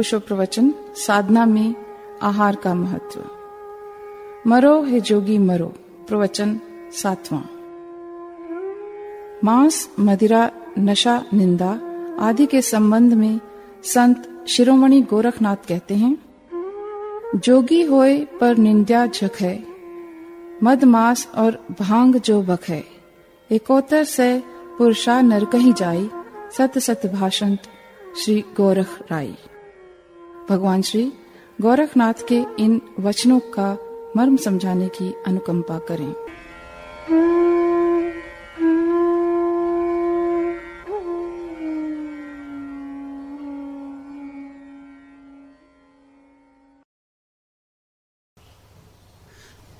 ओशो प्रवचन, साधना में आहार का महत्व। मरो हे जोगी, मरो। प्रवचन सातवां। मांस, मदिरा, नशा, निंदा आदि के संबंध में संत शिरोमणि गोरखनाथ कहते हैं, जोगी होए पर निंदा झक है, मद मास और भाँग जो बख है, एकोतर से पुरुषा नर कहीं जाई, सत सत भाषण श्री गोरख राई। भगवान श्री गोरखनाथ के इन वचनों का मर्म समझाने की अनुकंपा करें।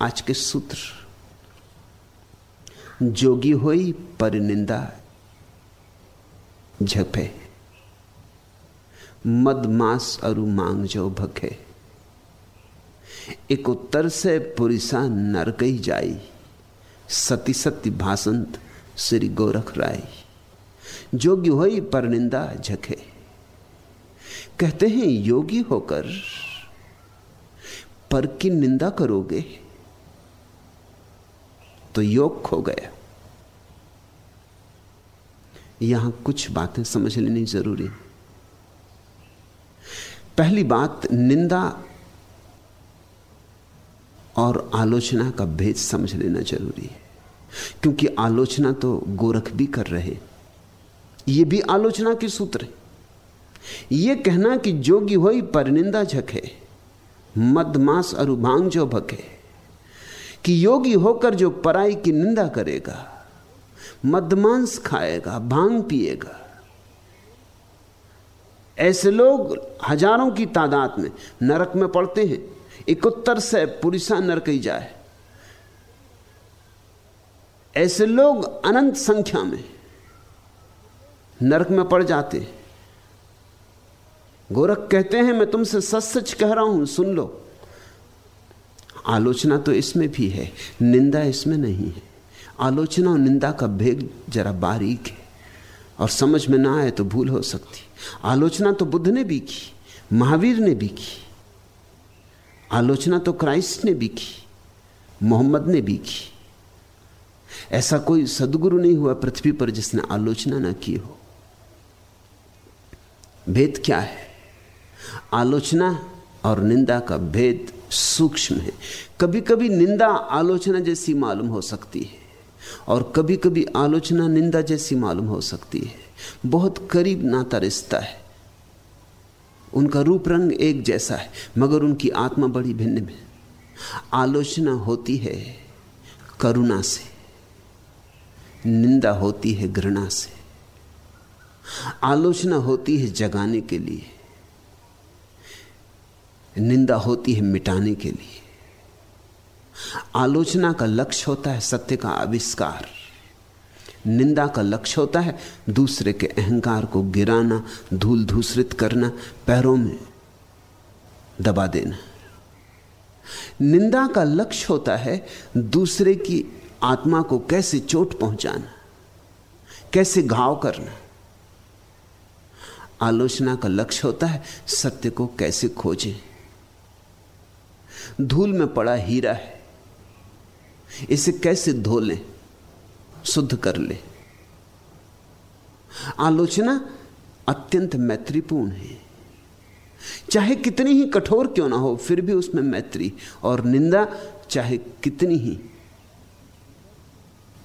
आज के सूत्र। जोगी होई पर निंदा। झपे मद मास अरु मांग जो भखे। एक उत्तर से पुरिसा नर गई जाई। सती सत्य भाषंत श्री गोरख राय जोगी होई पर निंदा झके। कहते हैं, योगी होकर पर की निंदा करोगे? तो योग खो गया। यहाँ कुछ बातें समझ लेनी ज़रूरी पहली बात, निंदा और आलोचना का भेद समझ लेना ज़रूरी है। क्योंकि आलोचना तो गोरख भी कर रहे ये भी आलोचना के सूत्र है। ये कहना कि जोगी होई पर निंदा झके मदमास अरुभांग जो भके कि योगी होकर जो पराई की निंदा करेगा मदमांस खाएगा, भाँग पिएगा ऐसे लोग हज़ारों की तादाद में नरक में पड़ते हैं। इकहत्तर से पुरुषा नरक ही जाए। ऐसे लोग अनंत संख्या में नरक में पड़ जाते गोरख कहते हैं, मैं तुमसे सच सच कह रहा हूँ, सुन लो। आलोचना तो इसमें भी है, निंदा इसमें नहीं है। आलोचना और निंदा का भेद जरा बारीक है। और समझ में ना आए तो भूल हो सकती। आलोचना तो बुद्ध ने भी की, महावीर ने भी की। आलोचना तो क्राइस्ट ने भी की, मोहम्मद ने भी की। ऐसा कोई सदगुरु नहीं हुआ पृथ्वी पर जिसने आलोचना ना की हो। भेद क्या है? आलोचना और निंदा का भेद सूक्ष्म है। कभी कभी निंदा आलोचना जैसी मालूम हो सकती है। और कभी कभी आलोचना निंदा जैसी मालूम हो सकती है। बहुत करीब नाता रिश्ता है। उनका रूप रंग एक जैसा है, मगर उनकी आत्मा बड़ी भिन्न है आलोचना होती है करुणा से। निंदा होती है घृणा से। आलोचना होती है जगाने के लिए। निंदा होती है मिटाने के लिए। आलोचना का लक्ष्य होता है सत्य का आविष्कार। निंदा का लक्ष्य होता है दूसरे के अहंकार को गिराना, धूल धूसरित करना, पैरों में दबा देना। निंदा का लक्ष्य होता है दूसरे की आत्मा को कैसे चोट पहुंचाना, कैसे घाव करना। आलोचना का लक्ष्य होता है सत्य को कैसे खोजें। धूल में पड़ा हीरा है इसे कैसे धो लें? शुद्ध कर ले। आलोचना अत्यंत मैत्रीपूर्ण है। चाहे कितनी ही कठोर क्यों ना हो, फिर भी उसमें मैत्री और निंदा चाहे कितनी ही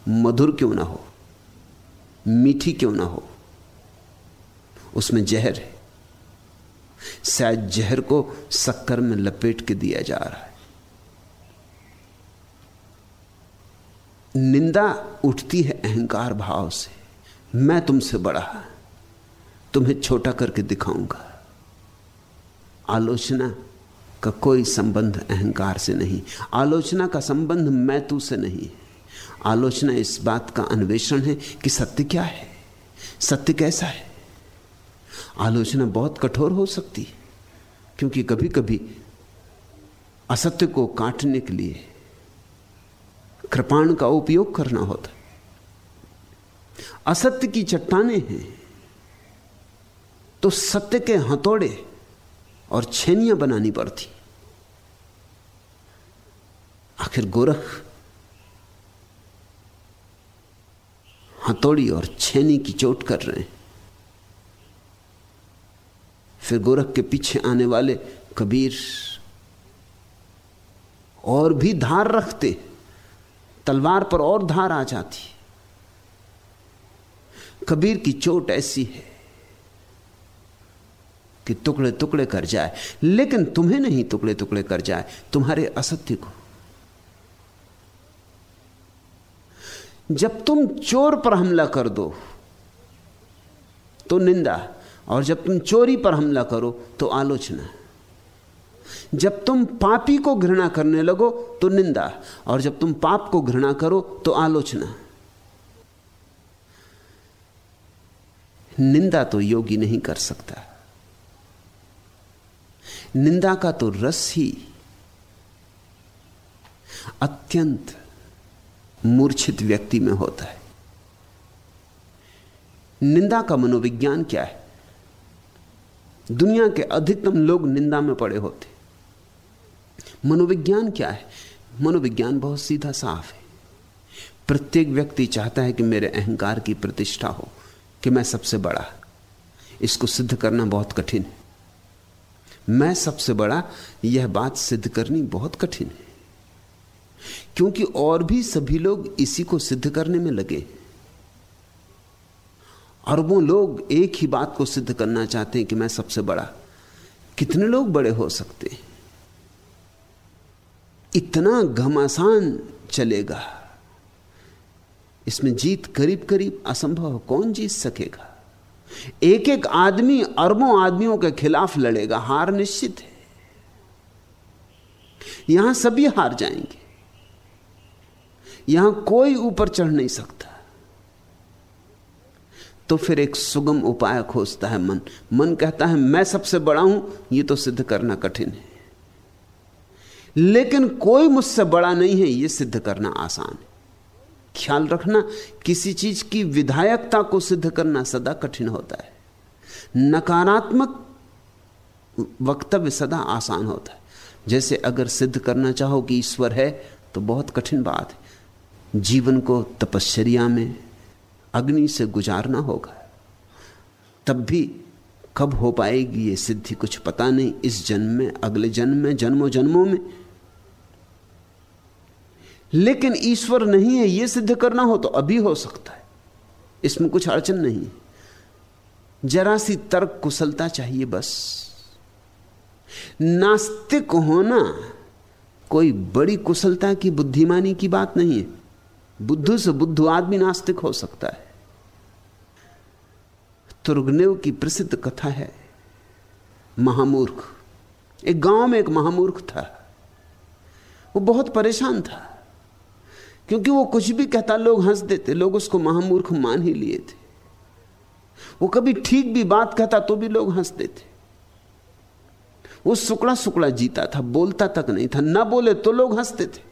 मधुर क्यों ना हो, मीठी क्यों ना हो, उसमें जहर है। शायद जहर को शक्कर में लपेट के दिया जा रहा है। निंदा उठती है अहंकार भाव से। मैं तुमसे बड़ा तुम्हें छोटा करके दिखाऊँगा। आलोचना का कोई संबंध अहंकार से नहीं। आलोचना का संबंध मैं तू से नहीं है। आलोचना इस बात का अन्वेषण है कि सत्य क्या है। सत्य कैसा है? आलोचना बहुत कठोर हो सकती है, क्योंकि कभी कभी असत्य को काटने के लिए कृपाण का उपयोग करना होता है। असत्य की चट्टाने हैं तो सत्य के हथौड़े और छेनियाँ बनानी पड़ती। आखिर गोरख, हथौड़ी और छेनी की चोट कर रहे हैं। फिर गोरख के पीछे आने वाले कबीर और भी धार रखते तलवार पर और धार आ जाती कबीर की चोट ऐसी है कि टुकड़े टुकड़े कर जाए। लेकिन तुम्हें नहीं टुकड़े टुकड़े कर जाए, तुम्हारे असत्य को। जब तुम चोर पर हमला कर दो तो निंदा, और जब तुम चोरी पर हमला करो तो आलोचना। जब तुम पापी को घृणा करने लगो तो निंदा, और जब तुम पाप को घृणा करो तो आलोचना। निंदा तो योगी नहीं कर सकता। निंदा का तो रस ही अत्यंत मूर्छित व्यक्ति में होता है। निंदा का मनोविज्ञान क्या है? दुनिया के अधिकतम लोग निंदा में पड़े होते मनोविज्ञान क्या है? मनोविज्ञान बहुत सीधा साफ़ है। प्रत्येक व्यक्ति चाहता है कि मेरे अहंकार की प्रतिष्ठा हो, कि मैं सबसे बड़ा। इसको सिद्ध करना बहुत कठिन है। मैं सबसे बड़ा, यह बात सिद्ध करनी बहुत कठिन है। क्योंकि और भी सभी लोग इसी को सिद्ध करने में लगे अरबों लोग एक ही बात को सिद्ध करना चाहते हैं कि मैं सबसे बड़ा। कितने लोग बड़े हो सकते हैं? इतना घमासान चलेगा। इसमें जीत करीब करीब असंभव कौन जीत सकेगा? एक एक आदमी, अरबों आदमियों के खिलाफ लड़ेगा। हार निश्चित है। यहाँ सभी हार जाएँगे। यहाँ कोई ऊपर चढ़ नहीं सकता। तो फिर एक सुगम उपाय खोजता है मन। मन कहता है, मैं सबसे बड़ा हूँ यह तो सिद्ध करना कठिन है। लेकिन कोई मुझसे बड़ा नहीं है यह सिद्ध करना आसान है। ख्याल रखना, किसी चीज़ की विधायकता को सिद्ध करना सदा कठिन होता है। नकारात्मक वक्तव्य सदा आसान होता है। जैसे अगर सिद्ध करना चाहो कि ईश्वर है तो बहुत कठिन बात है। जीवन को तपश्चर्या में अग्नि से गुजारना होगा। तब भी कब हो पाएगी ये सिद्धि कुछ पता नहीं। इस जन्म में, अगले जन्म में, जन्मों जन्मों में लेकिन ईश्वर नहीं है यह सिद्ध करना हो तो अभी हो सकता है। इसमें कुछ अड़चन नहीं जरा सी तर्क कुशलता चाहिए बस। नास्तिक होना कोई बड़ी कुशलता की, बुद्धिमानी की बात नहीं है। बुद्धू से बुद्धू आदमी नास्तिक हो सकता है। तुर्गनेव की प्रसिद्ध कथा है, महामूर्ख। एक गाँव में एक महामूर्ख था। वो बहुत परेशान था। क्योंकि वो कुछ भी कहता, लोग हंस देते, लोग उसको महामूर्ख मान ही लिए थे। वो कभी ठीक भी बात कहता तो भी लोग हंस देते। वो सुकड़ा सुकड़ा जीता था, बोलता तक नहीं था। ना बोले तो लोग हँसते थे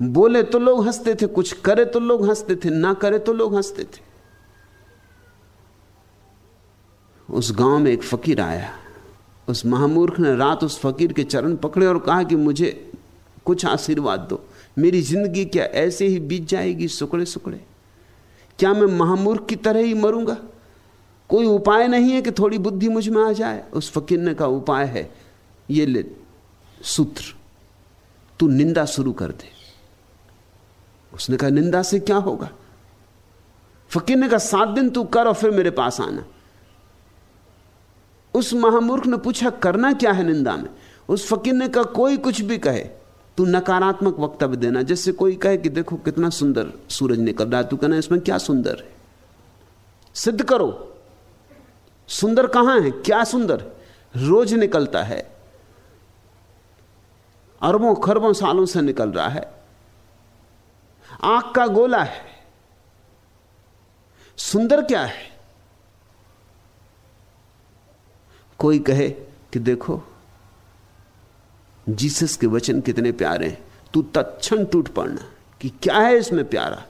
बोले तो लोग हँसते थे कुछ करे तो लोग हँसते थे ना करे तो लोग हँसते थे उस गाँव में एक फकीर आया। उस महामूर्ख ने रात उस फकीर के चरण पकड़े और कहा कि मुझे कुछ आशीर्वाद दो। मेरी ज़िंदगी क्या ऐसे ही बीत जाएगी सुकड़े सुकड़े? क्या मैं महामूर्ख की तरह ही मरूँगा? कोई उपाय नहीं है कि थोड़ी बुद्धि मुझमें आ जाए? उस फकीर ने का उपाय है, ये ले, सूत्र। तू निंदा शुरू कर दे। उसने कहा, निंदा से क्या होगा? फकीर ने कहा, सात दिन तू कर और फिर मेरे पास आना। उस महामूर्ख ने पूछा, करना क्या है निंदा में? उस फकीर ने कहा, कोई कुछ भी कहे। तू नकारात्मक वक्तव्य देना, जैसे कोई कहे कि देखो कितना सुंदर सूरज निकल रहा है, तू कहना, इसमें क्या सुंदर है? सिद्ध करो, सुंदर कहाँ है, क्या सुंदर? रोज निकलता है, अरबों खरबों सालों से निकल रहा है, आँख का गोला है, सुंदर क्या है? कोई कहे कि देखो जीसस के वचन कितने प्यारे हैं। तू तत्ण टूट पड़ना कि क्या है इसमें प्यारा?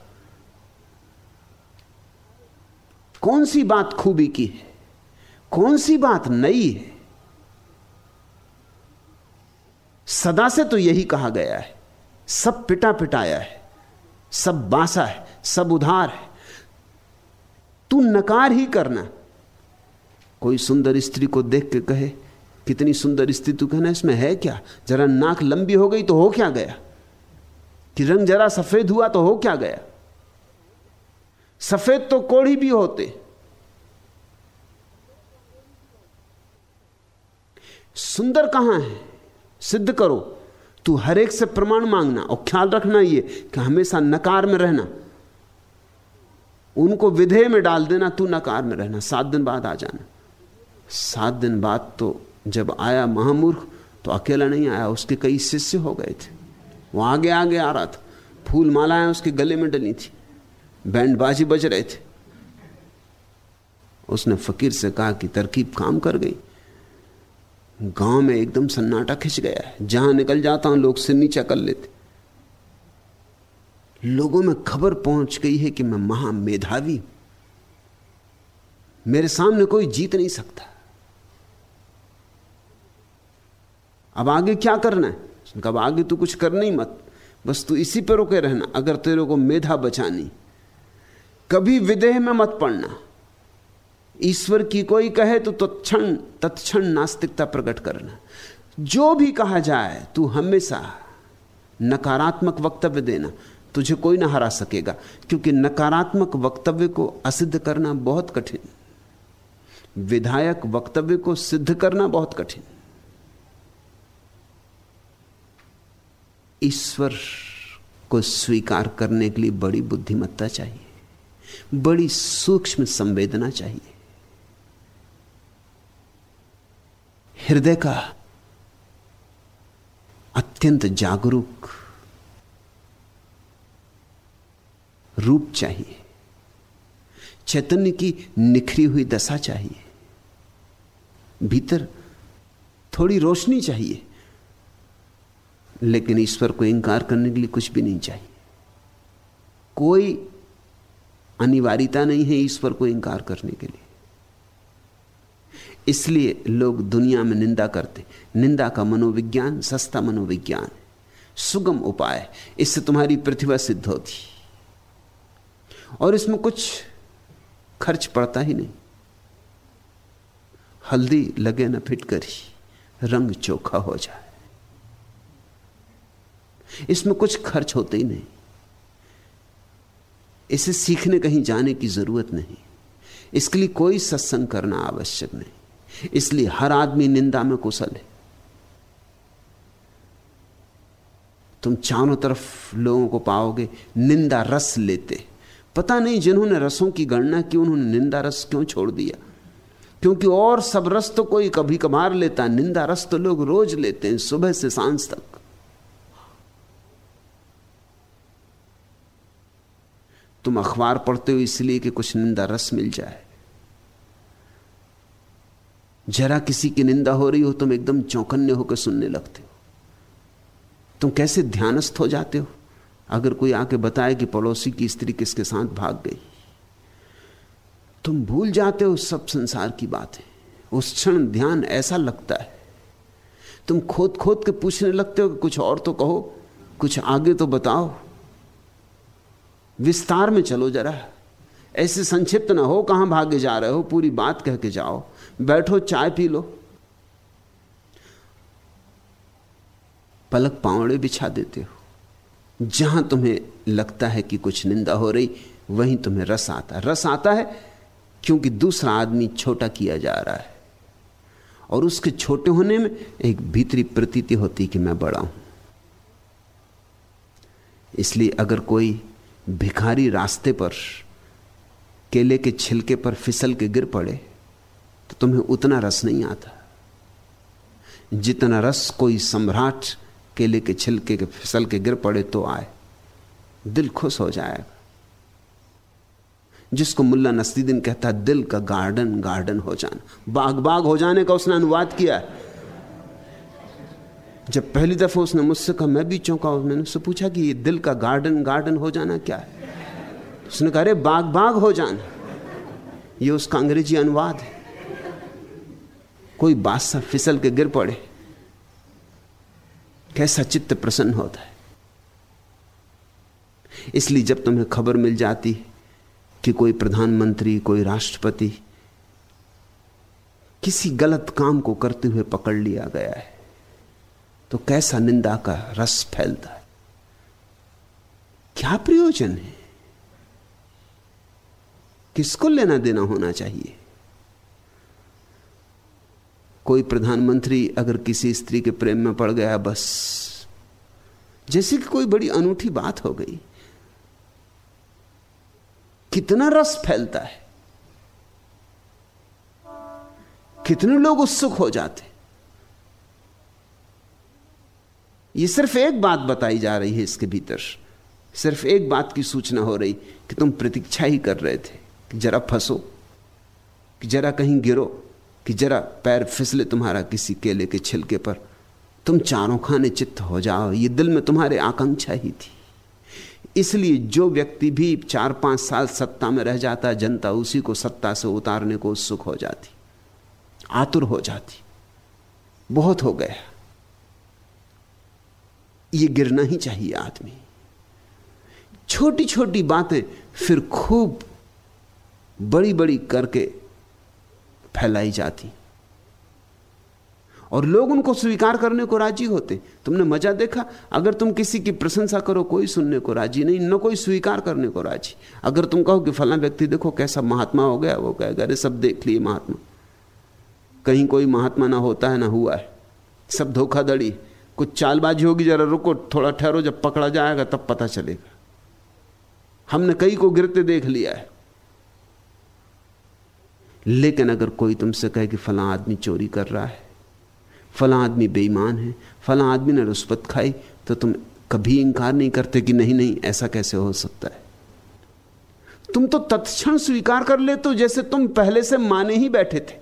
कौन सी बात खूबी की है? कौन सी बात नई है? सदा से तो यही कहा गया है। सब पिटा पिटाया है। सब बासा है। सब उधार है। तू नकार ही करना। कोई सुंदर स्त्री को देख के कहे कितनी सुंदर स्थिति तू कहना, इसमें है क्या? जरा नाक लंबी हो गई तो हो क्या गया? कि रंग जरा सफ़ेद हुआ तो हो क्या गया? सफ़ेद तो कोढ़ी भी होते। सुंदर कहाँ है? सिद्ध करो। तू हर एक से प्रमाण मांगना और ख्याल रखना ये कि हमेशा नकार में रहना। उनको विधेय में डाल देना, तू नकार में रहना। सात दिन बाद आ जाना। सात दिन बाद तो जब आया महामूर्ख तो अकेला नहीं आया, उसके कई शिष्य हो गए थे। वो आगे आगे आ रहा था। फूल मालाएँ उसके गले में डली थी। बैंड बाजी बज रहे थे। उसने फकीर से कहा कि तरकीब काम कर गई। गाँव में एकदम सन्नाटा खिंच गया है। जहाँ निकल जाता हूँ, लोग से नीचा कर लेते। लोगों में खबर पहुँच गई है कि मैं महामेधावी मेरे सामने कोई जीत नहीं सकता। अब आगे क्या करना है? कब आगे तू कुछ करना ही मत। बस तू इसी पर रुके रहना, अगर तेरे को मेधा बचानी। कभी विदेह में मत पड़ना। ईश्वर की कोई कहे तो तत्क्षण तत्क्षण नास्तिकता प्रकट करना। जो भी कहा जाए, तू हमेशा नकारात्मक वक्तव्य देना। तुझे कोई ना हरा सकेगा, क्योंकि नकारात्मक वक्तव्य को असिद्ध करना बहुत कठिन। विधायक वक्तव्य को सिद्ध करना बहुत कठिन। ईश्वर को स्वीकार करने के लिए बड़ी बुद्धिमत्ता चाहिए, बड़ी सूक्ष्म संवेदना चाहिए। हृदय का अत्यंत जागरूक रूप चाहिए, चैतन्य की निखरी हुई दशा चाहिए, भीतर थोड़ी रोशनी चाहिए। लेकिन ईश्वर को इंकार करने के लिए कुछ भी नहीं चाहिए। कोई अनिवार्यता नहीं है ईश्वर को इंकार करने के लिए। इसलिए लोग दुनिया में निंदा करते निंदा का मनोविज्ञान, सस्ता मनोविज्ञान सुगम उपाय इससे तुम्हारी प्रतिभा सिद्ध होती और इसमें कुछ खर्च पड़ता ही नहीं। हल्दी लगे न फिटकरी रंग चोखा हो जाए। इसमें कुछ खर्च होते ही नहीं। इसे सीखने कहीं जाने की ज़रूरत नहीं। इसके लिए कोई सत्संग करना आवश्यक नहीं। इसलिए हर आदमी निंदा में कुशल है। तुम चारों तरफ़ लोगों को पाओगे, निंदा रस लेते। पता नहीं जिन्होंने रसों की गणना की, उन्होंने निंदा रस क्यों छोड़ दिया? क्योंकि और सब रस तो कोई कभी कभार लेता, निंदा रस तो लोग रोज लेते हैं, सुबह से साँझ तक। तुम अखबार पढ़ते हो इसलिए कि कुछ निंदा रस मिल जाए। जरा किसी की निंदा हो रही हो, तुम एकदम चौकन्ने होकर सुनने लगते हो। तुम कैसे ध्यानस्थ हो जाते हो? अगर कोई आके बताए कि पड़ोसी की स्त्री किसके साथ भाग गई। तुम भूल जाते हो, सब संसार की बातें। उस क्षण ध्यान ऐसा लगता है। तुम खोद खोद के पूछने लगते हो कि कुछ और तो कहो, कुछ आगे तो बताओ। विस्तार में चलो जरा। ऐसे संक्षिप्त ना हो, कहाँ भागे जा रहे हो, पूरी बात कह के जाओ। बैठो, चाय पी लो। पलक पावड़े बिछा देते हो। जहाँ तुम्हें लगता है कि कुछ निंदा हो रही, वहीं तुम्हें रस आता रस आता है क्योंकि दूसरा आदमी छोटा किया जा रहा है। और उसके छोटे होने में एक भीतरी प्रतीति होती कि मैं बड़ा हूँ। इसलिए अगर कोई भिखारी रास्ते पर, केले के छिलके पर फिसल के गिर पड़े तो तुम्हें उतना रस नहीं आता। जितना रस कोई सम्राट केले के छिलके के फिसल के गिर पड़े तो आए, दिल खुश हो जाएगा। जिसको मुल्ला नसरुद्दीन कहता, दिल का गार्डन गार्डन हो जाना। बाग बाग हो जाने का उसने अनुवाद किया है। जब पहली दफ़ा उसने मुझसे कहा, मैं भी चौंका मैंने उससे पूछा कि, ये दिल का गार्डन गार्डन हो जाना क्या है? उसने कहा, अरे, बाग बाग हो जाना। ये उसका अंग्रेज़ी अनुवाद है। कोई बादशाह फिसल के गिर पड़े। कैसा चित्त प्रसन्न होता है। इसलिए जब तुम्हें खबर मिल जाती कि कोई प्रधानमंत्री, कोई राष्ट्रपति किसी गलत काम को करते हुए पकड़ लिया गया है तो कैसा निंदा का रस फैलता है? क्या प्रयोजन है? किसको लेना देना होना चाहिए? कोई प्रधानमंत्री अगर किसी स्त्री के प्रेम में पड़ गया बस, जैसे कि कोई बड़ी अनूठी बात हो गई, कितना रस फैलता है? कितने लोग उत्सुक हो जाते ये सिर्फ़ एक बात बताई जा रही है इसके भीतर। सिर्फ़ एक बात की सूचना हो रही कि तुम प्रतीक्षा ही कर रहे थे कि जरा फंसो, कि जरा कहीं गिरो, कि जरा पैर फिसले तुम्हारा किसी केले के छिलके पर। तुम चारों खाने चित्त हो जाओ, ये दिल में तुम्हारे आकांक्षा ही थी। इसलिए जो व्यक्ति भी चार पाँच साल सत्ता में रह जाता, जनता उसी को सत्ता से उतारने को उत्सुक हो जाती, आतुर हो जाती। बहुत हो गया। ये गिरना ही चाहिए आदमी। छोटी छोटी बातें फिर खूब बड़ी बड़ी करके फैलाई जाती। और लोग उनको स्वीकार करने को राज़ी होते। तुमने मज़ा देखा? अगर तुम किसी की प्रशंसा करो, कोई सुनने को राज़ी नहीं, न कोई स्वीकार करने को राज़ी। अगर तुम कहो कि फला व्यक्ति देखो कैसा महात्मा हो गया, वो कहेगा, अरे, सब देख लिए महात्मा। कहीं कोई महात्मा ना होता है, ना हुआ है। सब धोखाधड़ी कुछ चालबाजी होगी, जरा रुको, थोड़ा ठहरो, जब पकड़ा जाएगा तब पता चलेगा। हमने कई को गिरते देख लिया है। लेकिन अगर कोई तुमसे कहे कि फला आदमी चोरी कर रहा है, फला आदमी बेईमान है, फला आदमी ने रुस्पत खाई तो तुम कभी इंकार नहीं करते कि नहीं नहीं, ऐसा कैसे हो सकता है? तुम तो तत्क्षण स्वीकार कर ले तो जैसे तुम पहले से माने ही बैठे थे।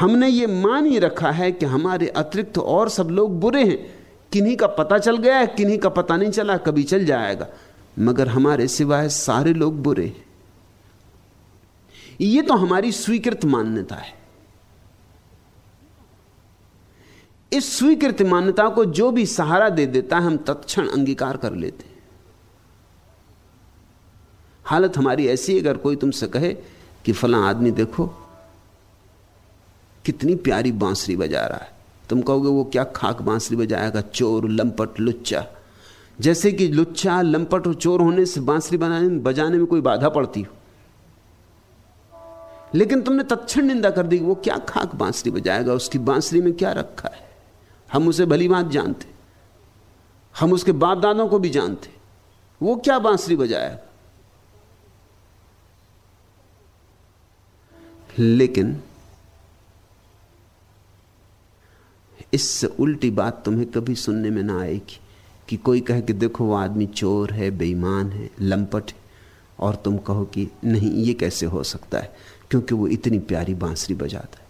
हमने ये मान ही रखा है कि हमारे अतिरिक्त और सब लोग बुरे हैं। किन्हीं का पता चल गया है, किन्हीं का पता नहीं चला, कभी चल जाएगा। मगर हमारे सिवाय सारे लोग बुरे हैं। ये तो हमारी स्वीकृत मान्यता है। इस स्वीकृत मान्यता को जो भी सहारा दे देता है, हम तत्क्षण अंगीकार कर लेते हैं। हालत हमारी ऐसी है, अगर कोई तुमसे कहे कि फला आदमी देखो कितनी प्यारी बांसुरी बजा रहा है। तुम कहोगे, वो क्या खाक बांसुरी बजाएगा? चोर, लंपट, लुच्चा। जैसे कि लुच्चा, लंपट और चोर होने से बांसुरी बनाने, बजाने में कोई बाधा पड़ती हो। लेकिन तुमने तत्क्षण निंदा कर दी वो क्या खाक बांसुरी बजाएगा? उसकी बांसुरी में क्या रखा है? हम उसे भली बात जानते। हम उसके बाप दादों को भी जानते। वो क्या बांसुरी बजाएगा? लेकिन इससे उल्टी बात तुम्हें कभी सुनने में ना आएगी कि कोई कहे कि देखो, वो आदमी चोर है, बेईमान है, लंपट है, और तुम कहो कि नहीं, ये कैसे हो सकता है? क्योंकि वो इतनी प्यारी बांसुरी बजाता है।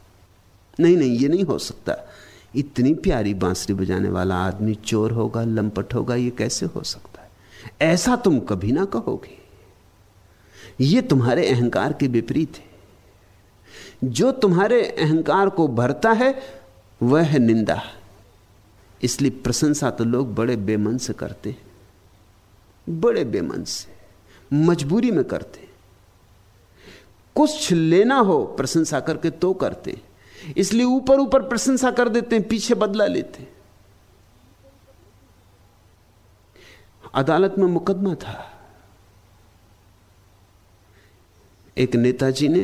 नहीं नहीं, ये नहीं हो सकता। इतनी प्यारी बांसुरी बजाने वाला आदमी चोर होगा, लंपट होगा, ये कैसे हो सकता है? ऐसा तुम कभी ना कहोगे। ये तुम्हारे अहंकार के विपरीत है। जो तुम्हारे अहंकार को भरता है वह है निंदा। इसलिए प्रशंसा तो लोग बड़े बेमन से करते बड़े बेमन से मजबूरी में करते कुछ लेना हो, प्रशंसा करके तो करते इसलिए ऊपर ऊपर प्रशंसा कर देते हैं, पीछे बदला लेते हैं। अदालत में मुकदमा था। एक नेताजी ने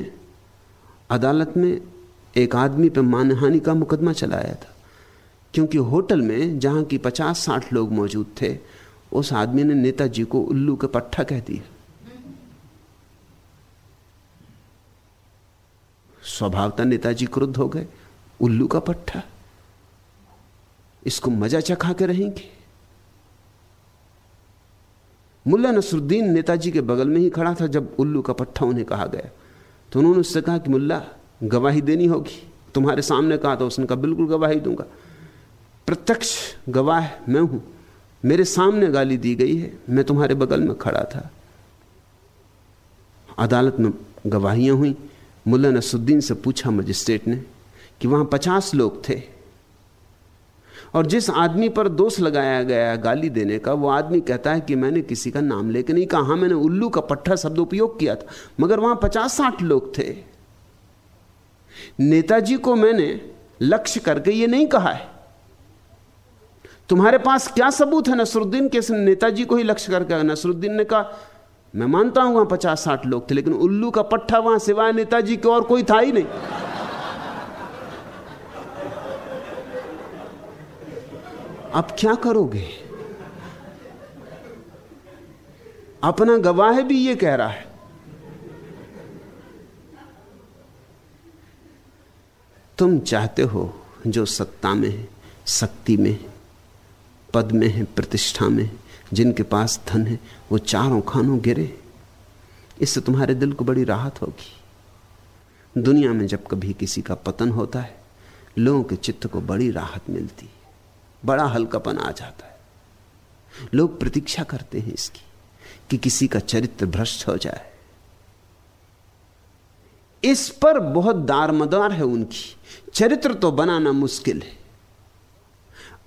अदालत में एक आदमी पर मानहानि का मुकदमा चलाया था। क्योंकि होटल में, जहाँ की पचास साठ लोग मौजूद थे, उस आदमी ने नेताजी को उल्लू का पट्टा कह दिया। स्वभावता नेताजी क्रुद्ध हो गए। उल्लू का पट्टा? इसको मज़ा चखा के रहेंगे। मुल्ला नसरुद्दीन नेताजी के बगल में ही खड़ा था, जब उल्लू का पट्टा उन्हें कहा गया। तो उन्होंने उससे कहा कि, मुल्ला गवाही देनी होगी। तुम्हारे सामने कहा तो उसने कहा, बिल्कुल गवाही दूँगा। प्रत्यक्ष गवाह मैं हूँ। मेरे सामने गाली दी गई है। मैं तुम्हारे बगल में खड़ा था। अदालत में गवाहियाँ हुई। मुल्ला नसुद्दीन से पूछा मजिस्ट्रेट ने कि वहाँ पचास लोग थे। और जिस आदमी पर दोष लगाया गया गाली देने का, वो आदमी कहता है कि मैंने किसी का नाम लेके नहीं कहा। हाँ मैंने उल्लू का पट्टा शब्द उपयोग किया था, मगर वहाँ पचास साठ लोग थे। नेताजी को मैंने लक्ष्य करके ये नहीं कहा है। तुम्हारे पास क्या सबूत है नसरुद्दीन के? नेताजी को ही लक्ष्य करके नसरुद्दीन ने कहा, मैं मानता हूँ वहाँ पचास साठ लोग थे, लेकिन उल्लू का पट्टा वहाँ सिवाय नेताजी के और कोई था ही नहीं। अब क्या करोगे? अपना गवाह भी ये कह रहा है। तुम चाहते हो जो सत्ता में है, शक्ति में है, पद में है, प्रतिष्ठा में है, जिनके पास धन है, वो चारों खानों गिरे। इससे तुम्हारे दिल को बड़ी राहत होगी। दुनिया में जब कभी किसी का पतन होता है, लोगों के चित्त को बड़ी राहत मिलती है। बड़ा हल्कापन आ जाता है। लोग प्रतीक्षा करते हैं इसकी कि किसी का चरित्र भ्रष्ट हो जाए। इस पर बहुत दारमदार है उनकी। चरित्र तो बनाना मुश्किल है।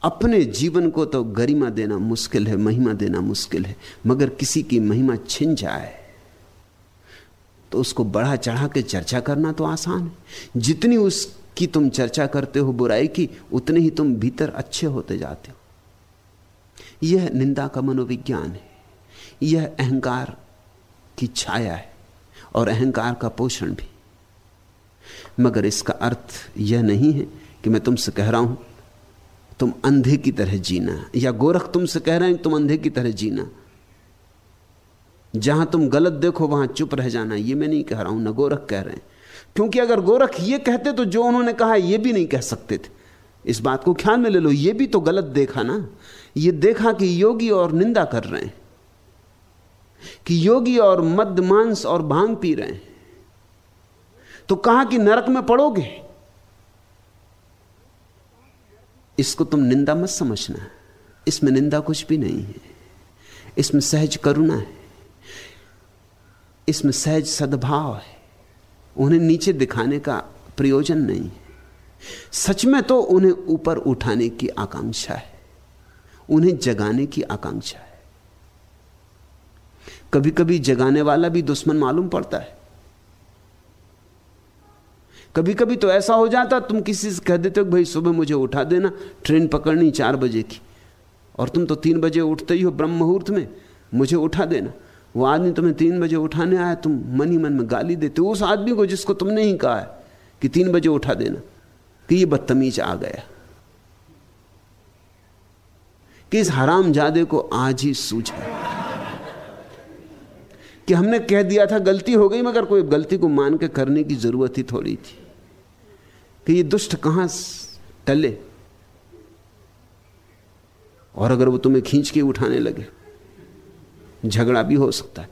अपने जीवन को तो गरिमा देना मुश्किल है, महिमा देना मुश्किल है, मगर किसी की महिमा छिन जाए तो उसको बढ़ा चढ़ा के चर्चा करना तो आसान है। जितनी उसकी तुम चर्चा करते हो बुराई की, उतने ही तुम भीतर अच्छे होते जाते हो। यह निंदा का मनोविज्ञान है। यह अहंकार की छाया है, और अहंकार का पोषण भी। मगर इसका अर्थ यह नहीं है कि मैं तुमसे कह रहा हूँ, तुम अंधे की तरह जीना, या गोरख तुमसे कह रहे हैं तुम अंधे की तरह जीना। जहाँ तुम गलत देखो, वहाँ चुप रह जाना, ये मैं नहीं कह रहा हूँ, न गोरख कह रहे हैं। क्योंकि अगर गोरख ये कहते तो जो उन्होंने कहा, ये भी नहीं कह सकते थे। इस बात को ख्याल में ले लो, ये भी तो गलत देखा ना। ये देखा कि योगी और निंदा कर रहे हैं, कि योगी और मद मांस और भाँग पी रहे हैं। तो कहा कि नरक में पड़ोगे? इसको तुम निंदा मत समझना। इसमें निंदा कुछ भी नहीं है। इसमें सहज करुणा है। इसमें सहज सद्भाव है। उन्हें नीचे दिखाने का प्रयोजन नहीं है। सच में तो उन्हें ऊपर उठाने की आकांक्षा है। उन्हें जगाने की आकांक्षा है। कभी कभी जगाने वाला भी दुश्मन मालूम पड़ता है। कभी कभी तो ऐसा हो जाता, तुम किसी से कह देते हो भाई सुबह मुझे उठा देना, ट्रेन पकड़नी चार बजे की। और तुम तो तीन बजे उठते ही हो ब्रह्म मुहूर्त में, मुझे उठा देना। वो आदमी तुम्हें तीन बजे उठाने आया, तुम मन ही मन में गाली देते हो। उस आदमी को जिसको तुमने ही कहा है कि तीन बजे उठा देना, कि ये बदतमीज आ गया। कि इस हराम जादे को आज ही सूझा कि हमने कह दिया था, गलती हो गई, मगर कोई गलती को मान के करने की ज़रूरत ही थोड़ी थी। कि ये दुष्ट कहाँ टले? और अगर वो तुम्हें खींच के उठाने लगे, झगड़ा भी हो सकता है।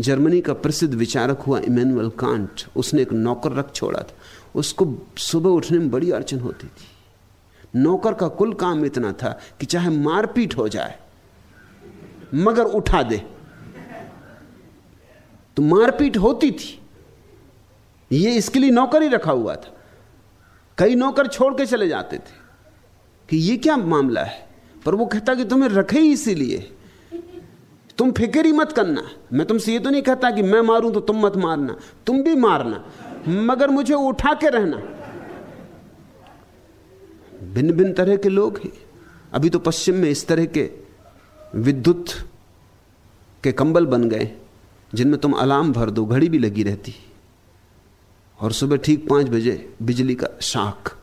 जर्मनी का प्रसिद्ध विचारक हुआ इमेनुअल कांट। उसने एक नौकर रख छोड़ा था। उसको सुबह उठने में बड़ी अड़चन होती थी। नौकर का कुल काम इतना था कि चाहे मारपीट हो जाए, मगर उठा दे। तो मारपीट होती थी। ये इसके लिए नौकर ही रखा हुआ था। कई नौकर छोड़ के चले जाते थे कि ये क्या मामला है? पर वो कहता कि तुम्हें रखे ही इसीलिए। तुम फ़िक्र ही मत करना। मैं तुमसे ये तो नहीं कहता कि मैं मारूं तो तुम मत मारना। तुम भी मारना, मगर मुझे उठा के रहना। भिन्न भिन्न तरह के लोग हैं। अभी तो पश्चिम में इस तरह के विद्युत के कंबल बन गए, जिनमें तुम अलार्म भर दो, घड़ी भी लगी रहती। और सुबह ठीक पाँच बजे बिजली का शाख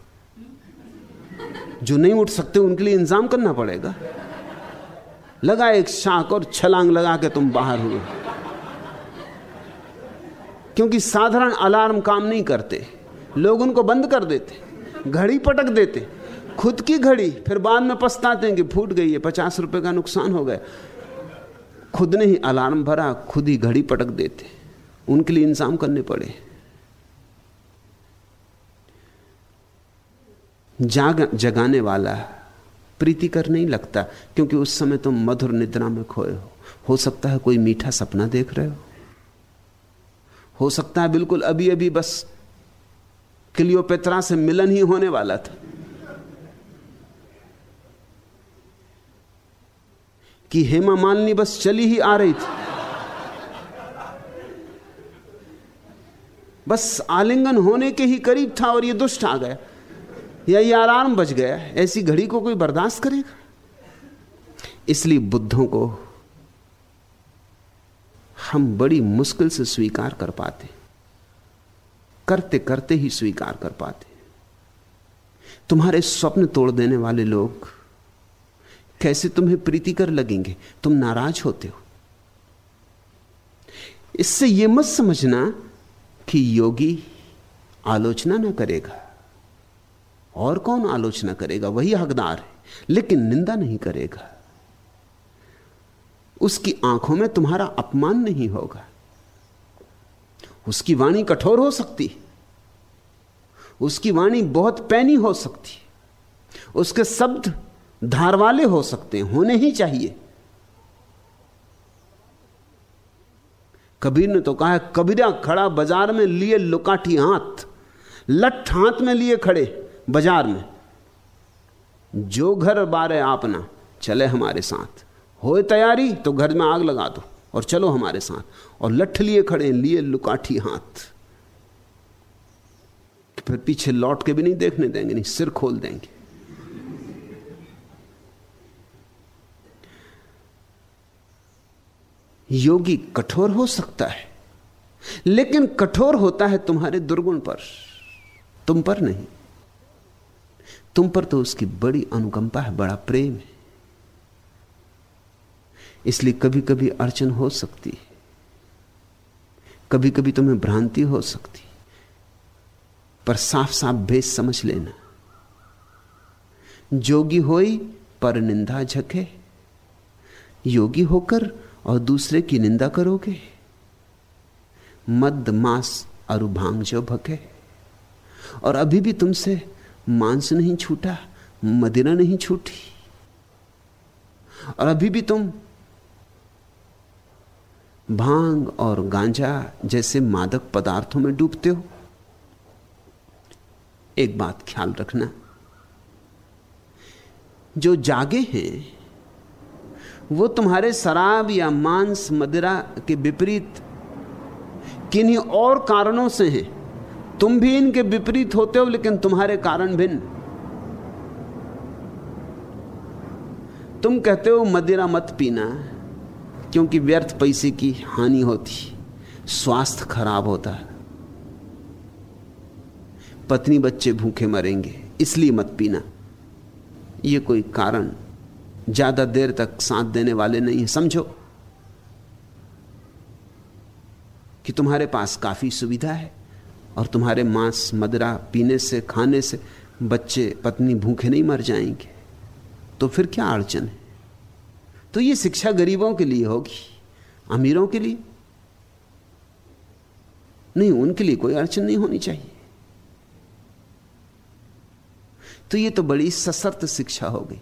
जो नहीं उठ सकते, उनके लिए इंतज़ाम करना पड़ेगा। लगा एक शाख और छलांग लगा के तुम बाहर हुए। क्योंकि साधारण अलार्म काम नहीं करते। लोग उनको बंद कर देते, घड़ी पटक देते। खुद की घड़ी, फिर बाद में पछताते हैं कि फूट गई है, पचास रुपए का नुकसान हो गया। खुद ने ही अलार्म भरा, खुद ही घड़ी पटक देते। उनके लिए इंतज़ाम करने पड़े। जाग, जगाने वाला प्रीतिकर नहीं लगता, क्योंकि उस समय तुम मधुर निद्रा में खोए हो। हो सकता है कोई मीठा सपना देख रहे हो। हो सकता है बिल्कुल अभी अभी बस क्लियोपेत्रा से मिलन ही होने वाला था। कि हेमा मालिनी बस चली ही आ रही थी। बस आलिंगन होने के ही करीब था और ये दुष्ट आ गया। या ये आराम बच गया ऐसी घड़ी को कोई बर्दाश्त करेगा? इसलिए बुद्धों को हम बड़ी मुश्किल से स्वीकार कर पाते। करते करते ही स्वीकार कर पाते। तुम्हारे स्वप्न तोड़ देने वाले लोग कैसे तुम्हें प्रीतिकर लगेंगे? तुम नाराज़ होते हो। इससे यह मत समझना कि योगी आलोचना ना करेगा। और कौन आलोचना करेगा? वही हकदार है, लेकिन निंदा नहीं करेगा। उसकी आँखों में तुम्हारा अपमान नहीं होगा। उसकी वाणी कठोर हो सकती उसकी वाणी बहुत पैनी हो सकती उसके शब्द धार वाले हो सकते हैं, होने ही चाहिए। कबीर ने तो कहा है, कबीरा खड़ा बाज़ार में लिए लुकाठी हाथ, लठ हाथ में लिए खड़े। बाज़ार में। जो घर बारे आपना, चले हमारे साथ। हो तैयारी तो घर में आग लगा दो और चलो हमारे साथ। और लठ लिए खड़े, लिए लुकाठी हाथ। फिर पीछे लौट के भी नहीं देखने देंगे, नहीं सिर खोल देंगे। योगी कठोर हो सकता है, लेकिन कठोर होता है तुम्हारे दुर्गुण पर। तुम पर नहीं। तुम पर तो उसकी बड़ी अनुकंपा है, बड़ा प्रेम है। इसलिए कभी कभी अड़चन हो सकती है। कभी कभी तुम्हें भ्रांति हो सकती पर साफ़ साफ़ भेद समझ लेना। जोगी होई पर निंदा झके। योगी होकर और दूसरे की निंदा करोगे। मद, मांस अरुभांग जो भके। और अभी भी तुमसे मांस नहीं छूटा, मदिरा नहीं छूटी। और अभी भी तुम भाँग और गांजा जैसे मादक पदार्थों में डूबते हो। एक बात ख्याल रखना, जो जागे हैं, वो तुम्हारे शराब या मांस, मदिरा के विपरीत किन्हीं और कारणों से हैं। तुम भी इनके विपरीत होते हो, लेकिन तुम्हारे कारण भिन्न। तुम कहते हो, मदिरा मत पीना, क्योंकि व्यर्थ पैसे की हानि होती, स्वास्थ्य खराब होता। है पत्नी बच्चे भूखे मरेंगे, इसलिए मत पीना। यह कोई कारण, ज़्यादा देर तक साथ देने वाले नहीं है, समझो। कि तुम्हारे पास काफ़ी सुविधा है और तुम्हारे मांस मदरा पीने से, खाने से बच्चे, पत्नी भूखे नहीं मर जाएँगे। तो फिर क्या अड़चन है? तो ये शिक्षा गरीबों के लिए होगी, अमीरों के लिए? नहीं, उनके लिए कोई अड़चन नहीं होनी चाहिए। तो ये तो बड़ी सशर्त शिक्षा हो गई।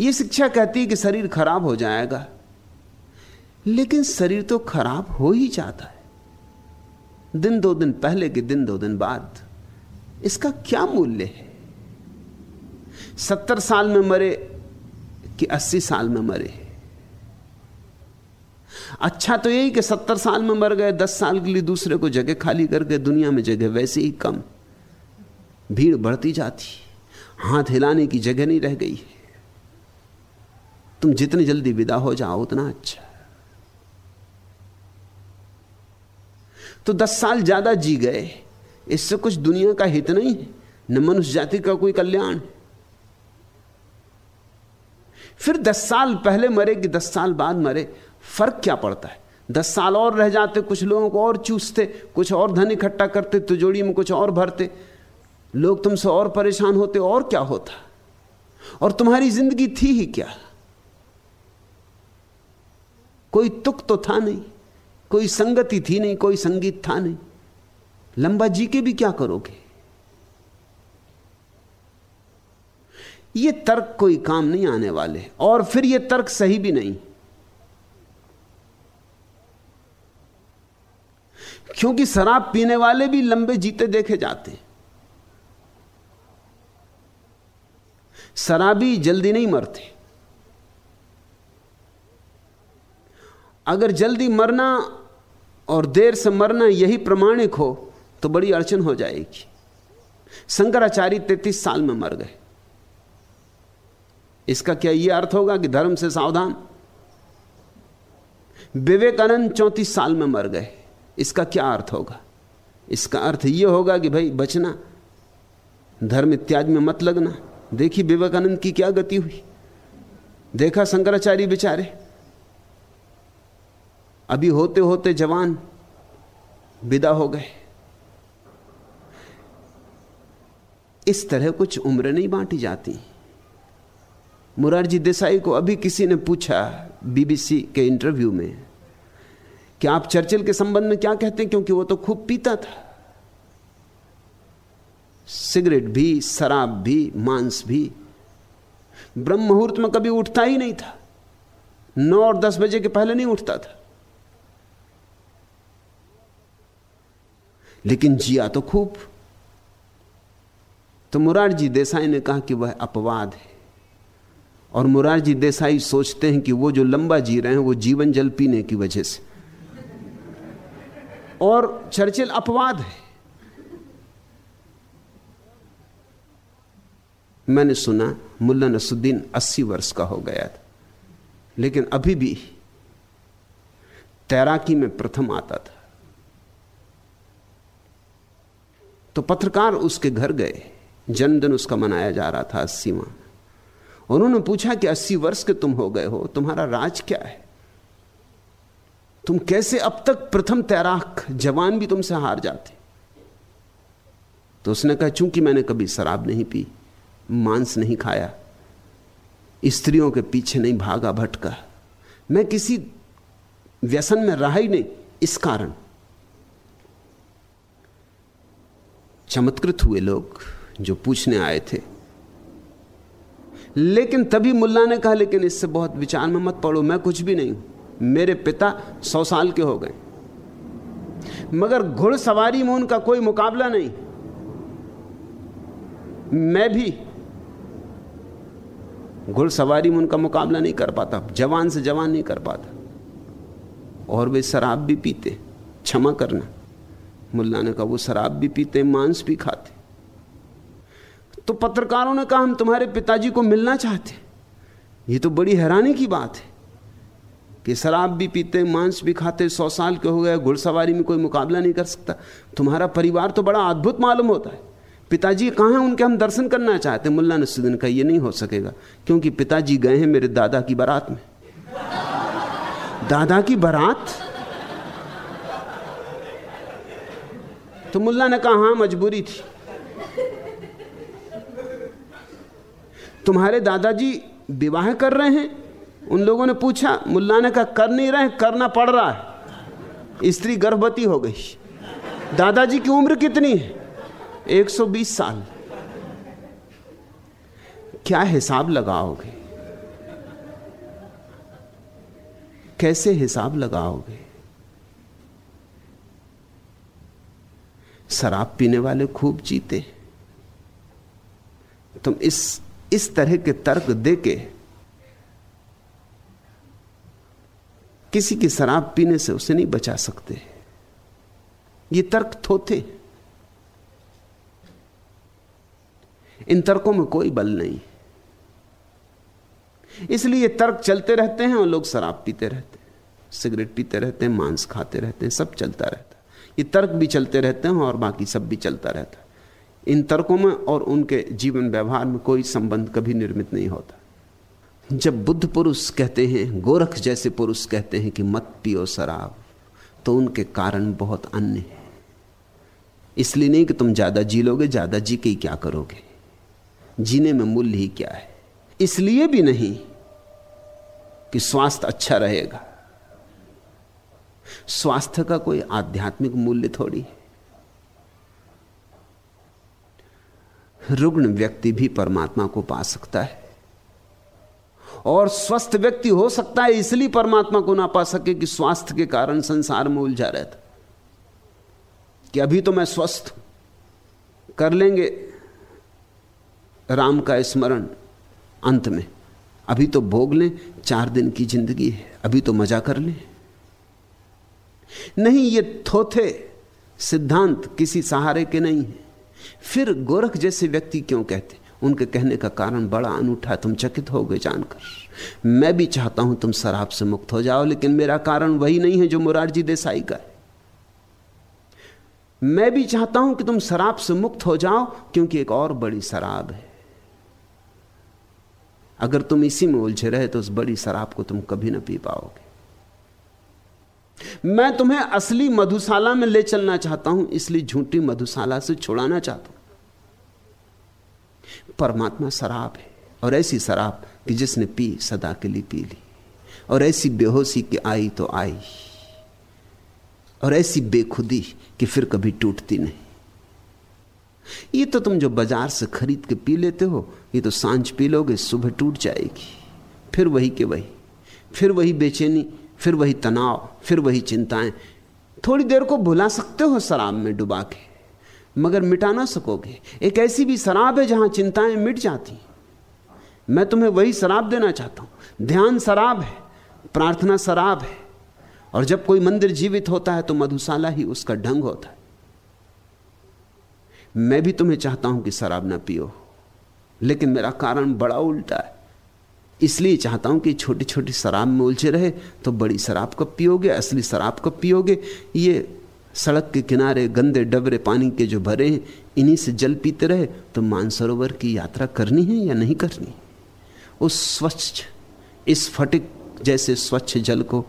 ये शिक्षा कहती है कि शरीर खराब हो जाएगा, लेकिन शरीर तो खराब हो ही जाता है। दिन दो दिन पहले के दिन दो दिन बाद, इसका क्या मूल्य है? सत्तर साल में मरे कि अस्सी साल में मरे? अच्छा तो यही कि सत्तर साल में मर गए, दस साल के लिए दूसरे को जगह खाली करके दुनिया में जगह वैसे ही कम। भीड़ बढ़ती जाती, हाथ हिलाने की जगह नहीं रह गई। तुम जितनी जल्दी विदा हो जाओ, उतना अच्छा। तो दस साल ज़्यादा जी गए। इससे कुछ दुनिया का हित नहीं है, न मनुष्य जाति का कोई कल्याण फिर दस साल पहले मरे कि दस साल बाद मरे, फ़र्क क्या पड़ता है? दस साल और रह जाते, कुछ लोगों को और चूसते, कुछ और धन इकट्ठा करते तिजोड़ी में कुछ और भरते। लोग तुमसे और परेशान होते, और क्या होता? और तुम्हारी ज़िंदगी थी ही क्या? कोई तुक तो था नहीं। कोई संगति थी नहीं, कोई संगीत था नहीं। लंबा जी के भी क्या करोगे? ये तर्क कोई काम नहीं आने वाले, और फिर ये तर्क सही भी नहीं। क्योंकि शराब पीने वाले भी लंबे जीते देखे जाते। शराबी जल्दी नहीं मरते। अगर जल्दी मरना और देर से मरना यही प्रमाणिक हो तो बड़ी अड़चन हो जाएगी। शंकराचार्य तैतीस साल में मर गए। इसका क्या यह अर्थ होगा कि धर्म से सावधान? विवेकानंद चौंतीस साल में मर गए। इसका क्या अर्थ होगा? इसका अर्थ यह होगा कि भाई बचना, धर्म इत्यादि में मत लगना। देखी विवेकानंद की क्या गति हुई। देखा शंकराचार्य बेचारे अभी होते होते जवान विदा हो गए। इस तरह कुछ उम्र नहीं बांटी जाती। मुरारजी देसाई को अभी किसी ने पूछा बीबीसी के इंटरव्यू में, कि आप चर्चिल के संबंध में क्या कहते हैं? क्योंकि वो तो खूब पीता था। सिगरेट भी, शराब भी, मांस भी। ब्रह्म मुहूर्त में कभी उठता ही नहीं था। नौ और दस बजे के पहले नहीं उठता था। लेकिन जिया तो खूब। तो मुरारजी देसाई ने कहा कि वह अपवाद है। और मुरारजी देसाई सोचते हैं कि वो जो लंबा जी रहे हैं, वो जीवन जल पीने की वजह से। और चर्चिल अपवाद है। मैंने सुना, मुल्ला नसुद्दीन अस्सी वर्ष का हो गया था। लेकिन अभी भी तैराकी में प्रथम आता था। तो पत्रकार उसके घर गए। जन्मदिन उसका मनाया जा रहा था अस्सीवा उन्होंने पूछा कि अस्सी वर्ष के तुम हो गए हो, तुम्हारा राज क्या है? तुम कैसे अब तक प्रथम तैराक जवान भी तुमसे हार जाते? तो उसने कहा, चूँकि मैंने कभी शराब नहीं पी, मांस नहीं खाया, स्त्रियों के पीछे नहीं भागा भटका, मैं किसी व्यसन में रहा ही नहीं, इस कारण चमत्कृत हुए लोग जो पूछने आए थे। लेकिन तभी मुल्ला ने कहा, लेकिन इससे बहुत विचार में मत पड़ो, मैं कुछ भी नहीं हूँ। मेरे पिता सौ साल के हो गए। मगर घुड़सवारी में उनका कोई मुकाबला नहीं। मैं भी घुड़सवारी में उनका मुकाबला नहीं कर पाता, जवान से जवान नहीं कर पाता। और वे शराब भी पीते, क्षमा करना। मुल्ला ने कहा वो शराब भी पीते मांस भी खाते तो पत्रकारों ने कहा, हम तुम्हारे पिताजी को मिलना चाहते ये तो बड़ी हैरानी की बात है कि शराब भी पीते मांस भी खाते सौ साल के हो गए, घुड़सवारी में कोई मुकाबला नहीं कर सकता। तुम्हारा परिवार तो बड़ा अद्भुत मालूम होता है। पिताजी कहाँ हैं? उनके हम दर्शन करना चाहते मुल्ला नसुद्दीन का ये नहीं हो सकेगा, क्योंकि पिताजी गए हैं मेरे दादा की बारात में। दादा की बारात? तो मुल्ला ने कहा हाँ मजबूरी थी। तुम्हारे दादाजी विवाह कर रहे हैं? उन लोगों ने पूछा, मुल्ला ने कहा, कर नहीं रहे, करना पड़ रहा है। स्त्री गर्भवती हो गई। दादाजी की उम्र कितनी है? 120 साल। क्या हिसाब लगाओगे? कैसे हिसाब लगाओगे? शराब पीने वाले खूब जीते। तुम इस इस तरह के तर्क देके किसी की शराब पीने से उसे नहीं बचा सकते। ये तर्क थोथे। इन तर्कों में कोई बल नहीं। इसलिए तर्क चलते रहते हैं और लोग शराब पीते रहते हैं, सिगरेट पीते रहते हैं, मांस खाते रहते हैं, सब चलता रहता है। ये तर्क भी चलते रहते हैं और बाकी सब भी चलता रहता है। इन तर्कों में और उनके जीवन व्यवहार में कोई संबंध कभी निर्मित नहीं होता। जब बुद्ध पुरुष कहते हैं, गोरख जैसे पुरुष कहते हैं कि मत पियो शराब तो उनके कारण बहुत अन्य है। इसलिए नहीं कि तुम ज़्यादा जी लोगे, ज़्यादा जी के ही क्या करोगे? जीने में मूल्य ही क्या है? इसलिए भी नहीं कि स्वास्थ्य अच्छा रहेगा। स्वास्थ्य का कोई आध्यात्मिक मूल्य थोड़ी रुग्ण व्यक्ति भी परमात्मा को पा सकता है। और स्वस्थ व्यक्ति हो सकता है, इसलिए परमात्मा को ना पा सके कि स्वास्थ्य के कारण संसार में उलझा रहता। कि अभी तो मैं स्वस्थ कर लेंगे। राम का स्मरण अंत में, अभी तो भोग लें, चार दिन की ज़िंदगी है, अभी तो मज़ा कर लें। नहीं, ये थोथे सिद्धांत किसी सहारे के नहीं है। फिर गोरख जैसे व्यक्ति क्यों कहते? उनके कहने का कारण बड़ा अनूठा तुम चकित हो गए जानकर। मैं भी चाहता हूँ तुम शराब से मुक्त हो जाओ, लेकिन मेरा कारण वही नहीं है जो मुरारजी देसाई का है। मैं भी चाहता हूँ कि तुम शराब से मुक्त हो जाओ, क्योंकि एक और बड़ी शराब है। अगर तुम इसी में उलझे रहे तो उस बड़ी शराब को तुम कभी ना पी पाओगे। मैं तुम्हें असली मधुशाला में ले चलना चाहता हूँ, इसलिए झूठी मधुशाला से छुड़ाना चाहता हूँ। परमात्मा शराब है, और ऐसी शराब कि जिसने पी, सदा के लिए पी ली। और ऐसी बेहोशी की आई तो आई। और ऐसी बेखुदी कि फिर कभी टूटती नहीं। ये तो तुम जो बाज़ार से खरीद के पी लेते हो, ये तो साँझ पी लोगे, सुबह टूट जाएगी। फिर वही के वही, फिर वही बेचैनी फिर वही तनाव, फिर वही चिंताएँ। थोड़ी देर को भुला सकते हो शराब में डुबा के मगर मिटा ना सकोगे। एक ऐसी भी शराब है जहाँ चिंताएँ मिट जाती। मैं तुम्हें वही शराब देना चाहता हूँ। ध्यान शराब है, प्रार्थना शराब है, और जब कोई मंदिर जीवित होता है तो मधुशाला ही उसका ढंग होता है। मैं भी तुम्हें चाहता हूँ कि शराब ना पियो, लेकिन मेरा कारण बड़ा उल्टा है। इसलिए चाहता हूँ कि छोटी छोटी शराब में उलझे रहे तो बड़ी शराब कब पियोगे, असली शराब कब पियोगे। ये सड़क के किनारे गंदे डबरे पानी के जो भरे हैं, इन्हीं से जल पीते रहे तो मानसरोवर की यात्रा करनी है या नहीं करनी? उस स्वच्छ, इस फटिक जैसे स्वच्छ जल को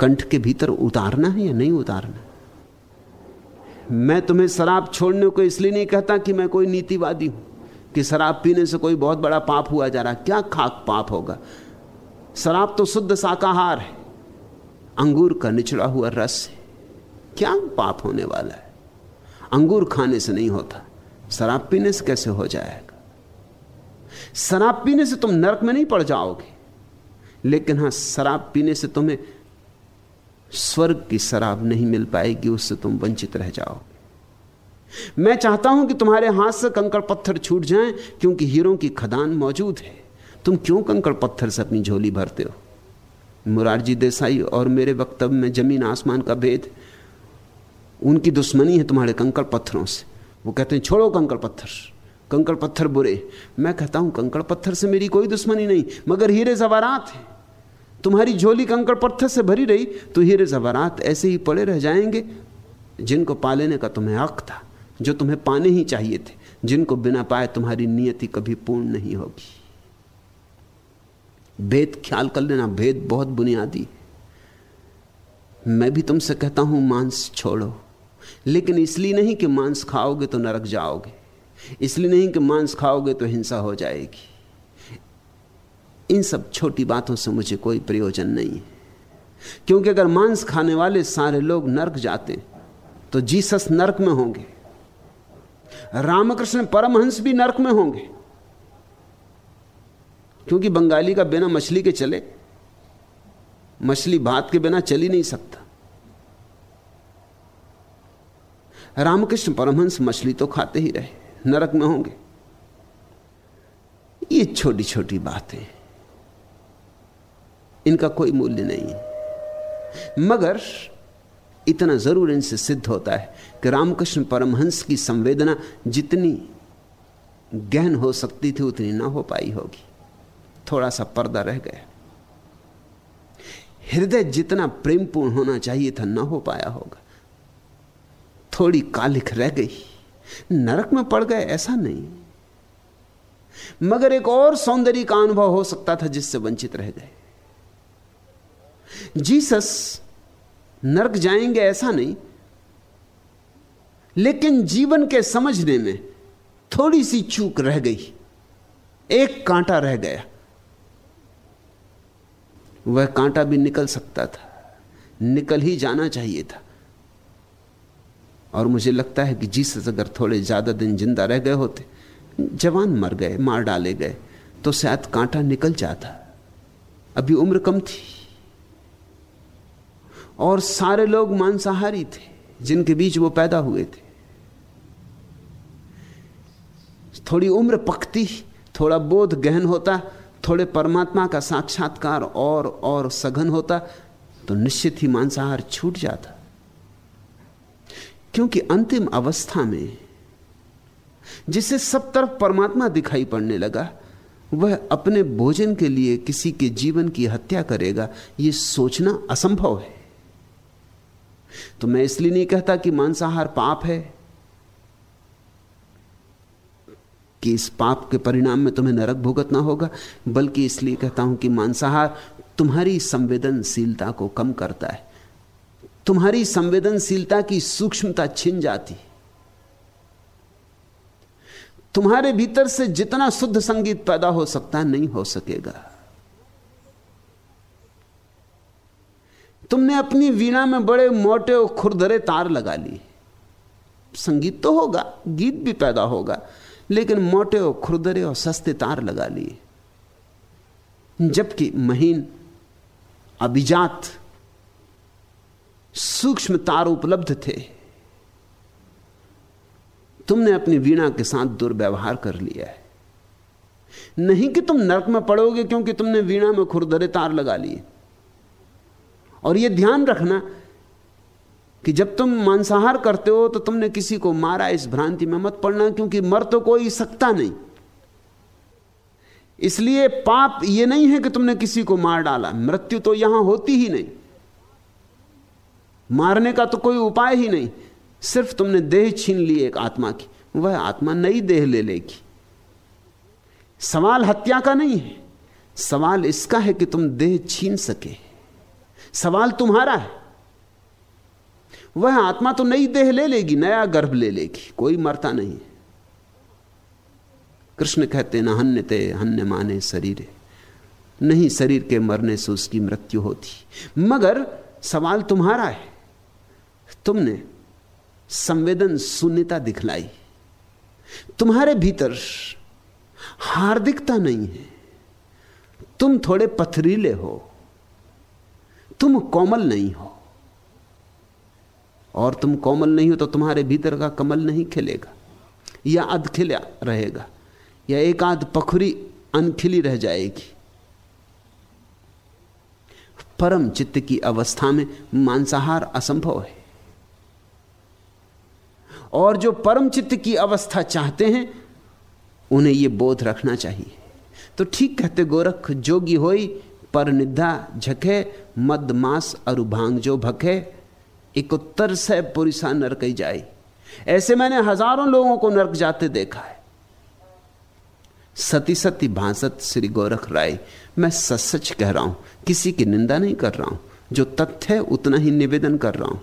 कंठ के भीतर उतारना है या नहीं उतारना? मैं तुम्हें शराब छोड़ने को इसलिए नहीं कहता कि मैं कोई नीतिवादी हूँ। कि शराब पीने से कोई बहुत बड़ा पाप हुआ जा रहा क्या खाक पाप होगा? शराब तो शुद्ध शाकाहार है। अंगूर का निचड़ा हुआ रस है। क्या पाप होने वाला है? अंगूर खाने से नहीं होता। शराब पीने से कैसे हो जाएगा? शराब पीने से तुम नरक में नहीं पड़ जाओगे। लेकिन हाँ, शराब पीने से तुम्हें स्वर्ग की शराब नहीं मिल पाएगी, उससे तुम वंचित रह जाओगे। मैं चाहता हूँ कि तुम्हारे हाथ से कंकड़ पत्थर छूट जाएँ, क्योंकि हीरों की खदान मौजूद है। तुम क्यों कंकड़ पत्थर से अपनी झोली भरते हो? मुरारजी देसाई और मेरे वक्तव्य में ज़मीन आसमान का भेद। उनकी दुश्मनी है तुम्हारे कंकड़ पत्थरों से। वो कहते हैं, छोड़ो कंकड़ पत्थर। कंकड़ पत्थर बुरे। मैं कहता हूँ, कंकड़ पत्थर से मेरी कोई दुश्मनी नहीं, मगर हीरे जवारात है। तुम्हारी झोली कंकड़ पत्थर से भरी रही तो हीरे जवारात ऐसे ही पड़े रह जाएँगे, जिनको पा लेने का तुम्हें हक था। जो तुम्हें पाने ही चाहिए थे, जिनको बिना पाए तुम्हारी नियति कभी पूर्ण नहीं होगी। भेद ख्याल कर लेना, भेद बहुत बुनियादी मैं भी तुमसे कहता हूँ, मांस छोड़ो। लेकिन इसलिए नहीं कि मांस खाओगे तो नरक जाओगे। इसलिए नहीं कि मांस खाओगे तो हिंसा हो जाएगी। इन सब छोटी बातों से मुझे कोई प्रयोजन नहीं है। क्योंकि अगर मांस खाने वाले सारे लोग नरक जाते तो जीसस नरक में होंगे। रामकृष्ण परमहंस भी नरक में होंगे। क्योंकि बंगाली का बिना मछली के चले, मछली भात के बिना चल ही नहीं सकता। रामकृष्ण परमहंस मछली तो खाते ही रहे, नरक में होंगे। ये छोटी छोटी बातें, इनका कोई मूल्य नहीं मगर इतना ज़रूर इनसे सिद्ध होता है कि रामकृष्ण परमहंस की संवेदना जितनी गहन हो सकती थी, उतनी ना हो पाई होगी। थोड़ा सा पर्दा रह गया। हृदय जितना प्रेमपूर्ण होना चाहिए था, ना हो पाया होगा। थोड़ी कालिख रह गई। नरक में पड़ गए, ऐसा नहीं। मगर एक और सौंदर्य का अनुभव हो सकता था, जिससे वंचित रह गए। जीसस नरक जाएँगे, ऐसा नहीं। लेकिन जीवन के समझने में थोड़ी सी चूक रह गई। एक कांटा रह गया। वह कांटा भी निकल सकता था। निकल ही जाना चाहिए था। और मुझे लगता है कि जीसस अगर थोड़े ज़्यादा दिन ज़िंदा रह गए होते, जवान मर गए, मार डाले गए तो शायद कांटा निकल जाता। अभी उम्र कम थी। और सारे लोग मांसाहारी थे, जिनके बीच वो पैदा हुए थे। थोड़ी उम्र पकती, थोड़ा बोध गहन होता, थोड़े परमात्मा का साक्षात्कार और और सघन होता तो निश्चित ही मांसाहार छूट जाता। क्योंकि अंतिम अवस्था में जिसे सब तरफ़ परमात्मा दिखाई पड़ने लगा, वह अपने भोजन के लिए किसी के जीवन की हत्या करेगा यह सोचना असंभव है। तो मैं इसलिए नहीं कहता कि मांसाहार पाप है कि इस पाप के परिणाम में तुम्हें नरक भुगतना होगा, बल्कि इसलिए कहता हूँ कि मांसाहार तुम्हारी संवेदनशीलता को कम करता है। तुम्हारी संवेदनशीलता की सूक्ष्मता छिन जाती तुम्हारे भीतर से जितना शुद्ध संगीत पैदा हो सकता नहीं हो सकेगा। तुमने अपनी वीणा में बड़े मोटे और खुरदरे तार लगा लिए। संगीत तो होगा, गीत भी पैदा होगा। लेकिन मोटे और खुरदरे और सस्ते तार लगा लिए। जबकि महीन, अभिजात, सूक्ष्म तार उपलब्ध थे। तुमने अपनी वीणा के साथ दुर्व्यवहार कर लिया है। नहीं कि तुम नरक में पड़ोगे क्योंकि तुमने वीणा में खुरदरे तार लगा लिए। और यह ध्यान रखना कि जब तुम मांसाहार करते हो तो तुमने किसी को मारा, इस भ्रांति में मत पड़ना, क्योंकि मर तो कोई सकता नहीं। इसलिए पाप यह नहीं है कि तुमने किसी को मार डाला। मृत्यु तो यहाँ होती ही नहीं। मारने का तो कोई उपाय ही नहीं। सिर्फ़ तुमने देह छीन ली एक आत्मा की। वह आत्मा नई देह ले लेगी। सवाल हत्या का नहीं है। सवाल इसका है कि तुम देह छीन सके। सवाल तुम्हारा है। वह आत्मा तो नई देह ले लेगी, नया गर्भ ले लेगी, कोई मरता नहीं। कृष्ण कहते, ना हन्य ते, हन्य माने शरीर। नहीं शरीर के मरने से उसकी मृत्यु होती। मगर सवाल तुम्हारा है। तुमने संवेदन शून्यता दिखलाई। तुम्हारे भीतर हार्दिकता नहीं है। तुम थोड़े पथरीले हो। तुम कोमल नहीं हो। और तुम कोमल नहीं हो तो तुम्हारे भीतर का कमल नहीं खिलेगा। या अध खिला रहेगा, या एक आध पखुरी अनखिली रह जाएगी। परम चित्त की अवस्था में मांसाहार असंभव है। और जो परम चित्त की अवस्था चाहते हैं, उन्हें यह बोध रखना चाहिए। तो ठीक कहते गोरख, जोगी होई, पर निधा झके, मद मास अरु भाँग जो भखे एक उत्तर से पुरुषा नरक जाए। ऐसे मैंने हज़ारों लोगों को नरक जाते देखा है। सती सती भांसत श्री गोरख राय, मैं सच सच कह रहा हूँ, किसी की निंदा नहीं कर रहा हूँ, जो तथ्य है उतना ही निवेदन कर रहा हूँ।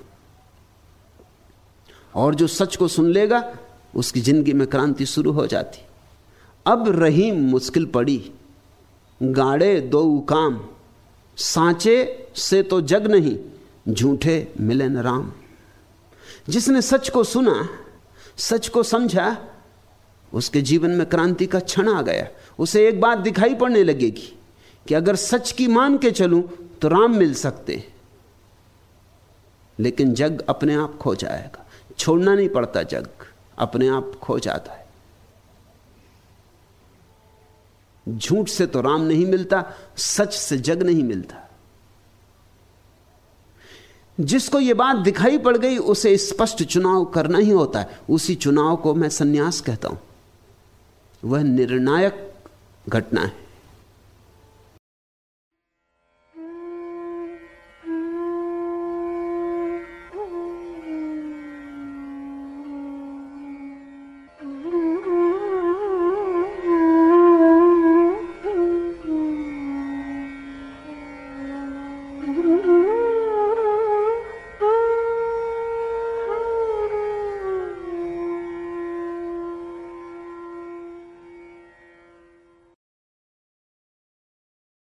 और जो सच को सुन लेगा, उसकी ज़िंदगी में क्रांति शुरू हो जाती। अब रही मुश्किल पड़ी, गाड़े दो काम सांचे से तो जग नहीं झूठे मिले न राम। जिसने सच को सुना, सच को समझा, उसके जीवन में क्रांति का क्षण आ गया। उसे एक बात दिखाई पड़ने लगेगी कि अगर सच की मान के चलूँ तो राम मिल सकते। लेकिन जग अपने आप खो जाएगा। छोड़ना नहीं पड़ता जग, अपने आप खो जाता है। झूठ से तो राम नहीं मिलता, सच से जग नहीं मिलता। जिसको यह बात दिखाई पड़ गई, उसे स्पष्ट चुनाव करना ही होता है। उसी चुनाव को मैं सन्यास कहता हूँ। वह निर्णायक घटना है।